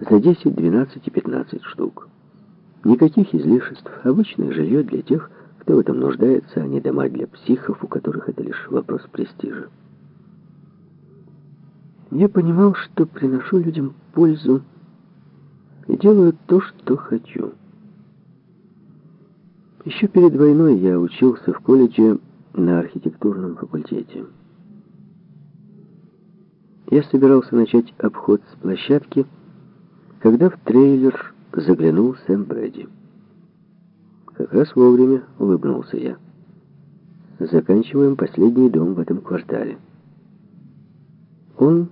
за 10, 12 и 15 штук. Никаких излишеств, обычное жилье для тех, кто в этом нуждается, а не дома для психов, у которых это лишь вопрос престижа. Я понимал, что приношу людям пользу и делаю то, что хочу. Еще перед войной я учился в колледже на архитектурном факультете. Я собирался начать обход с площадки, когда в трейлер заглянул Сэм Брэди. Как раз вовремя улыбнулся я. Заканчиваем последний дом в этом квартале. Он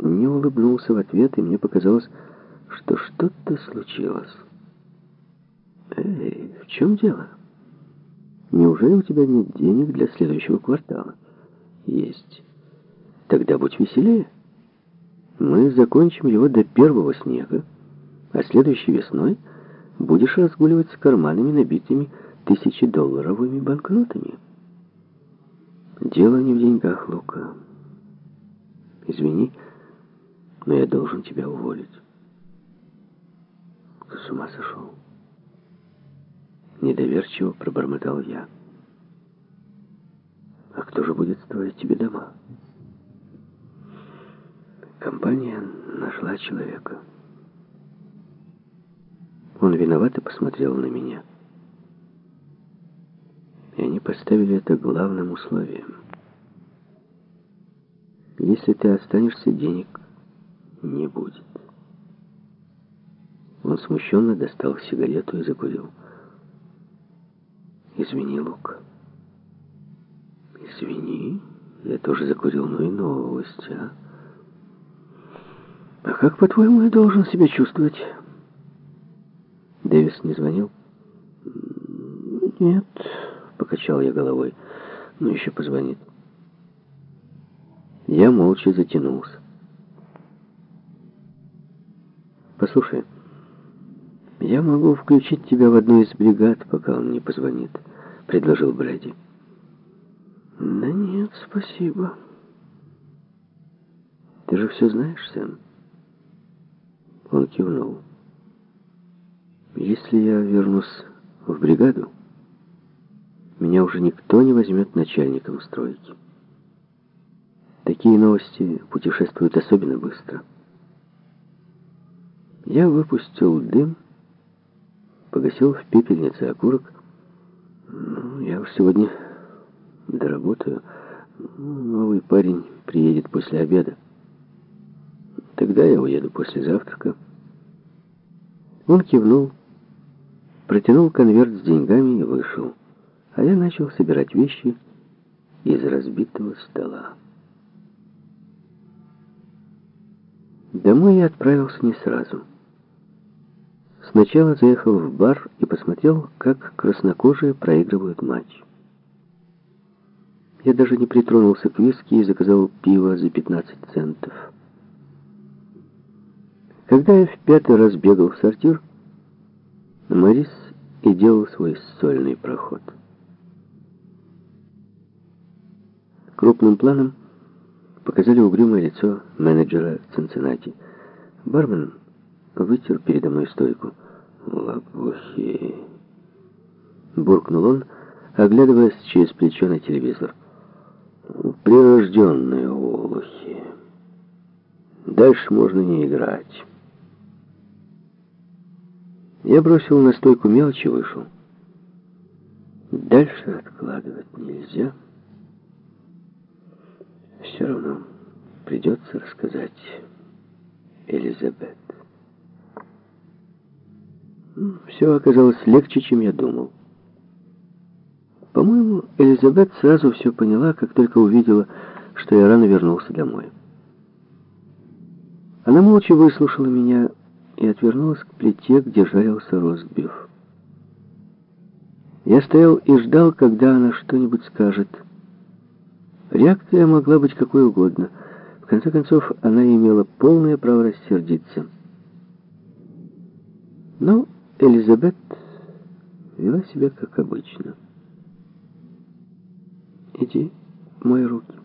не улыбнулся в ответ, и мне показалось, что что-то случилось. «Эй, в чем дело? Неужели у тебя нет денег для следующего квартала?» «Есть. Тогда будь веселее. Мы закончим его до первого снега, а следующей весной будешь разгуливать с карманами, набитыми тысячедолларовыми банкнотами». «Дело не в деньгах, Лука. Извини, но я должен тебя уволить». Ты с ума сошел? Недоверчиво пробормотал я. А кто же будет строить тебе дома? Компания нашла человека. Он виновато посмотрел на меня. И они поставили это главным условием. Если ты останешься, денег не будет. Он смущенно достал сигарету и закурил. «Извини, Лук». «Извини, я тоже закурил, ну и новость, а?» «А как, по-твоему, я должен себя чувствовать?» Дэвис не звонил? «Нет», — покачал я головой, — «ну еще позвонит». Я молча затянулся. «Послушай». «Я могу включить тебя в одну из бригад, пока он не позвонит», — предложил Брэди. «Да нет, спасибо». «Ты же все знаешь, Сэм?» Он кивнул. «Если я вернусь в бригаду, меня уже никто не возьмет начальником стройки. Такие новости путешествуют особенно быстро». Я выпустил дым, погасил в пепельнице окурок. Ну, я уж сегодня доработаю. Новый парень приедет после обеда. Тогда я уеду после завтрака. Он кивнул, протянул конверт с деньгами и вышел. А я начал собирать вещи из разбитого стола. Домой я отправился не сразу. Сначала заехал в бар и посмотрел, как краснокожие проигрывают матч. Я даже не притронулся к виски и заказал пиво за 15 центов. Когда я в пятый раз бегал в сортир, Морис и делал свой сольный проход. Крупным планом показали угрюмое лицо менеджера Цинциннати. Бармен вытер передо мной стойку. «Лопухи!» Буркнул он, оглядываясь через плечо на телевизор. «Прирожденные олухи. Дальше можно не играть». Я бросил на стойку мелочи и вышел. Дальше откладывать нельзя. Все равно придется рассказать Элизабет. Все оказалось легче, чем я думал. По-моему, Элизабет сразу все поняла, как только увидела, что я рано вернулся домой. Она молча выслушала меня и отвернулась к плите, где жарился ростбиф. Я стоял и ждал, когда она что-нибудь скажет. Реакция могла быть какой угодно. В конце концов, она имела полное право рассердиться. Но Элизабет вела себя как обычно. «Иди, мой руки».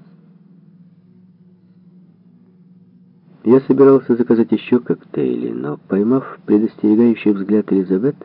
Я собирался заказать еще коктейли, но, поймав предостерегающий взгляд Элизабет,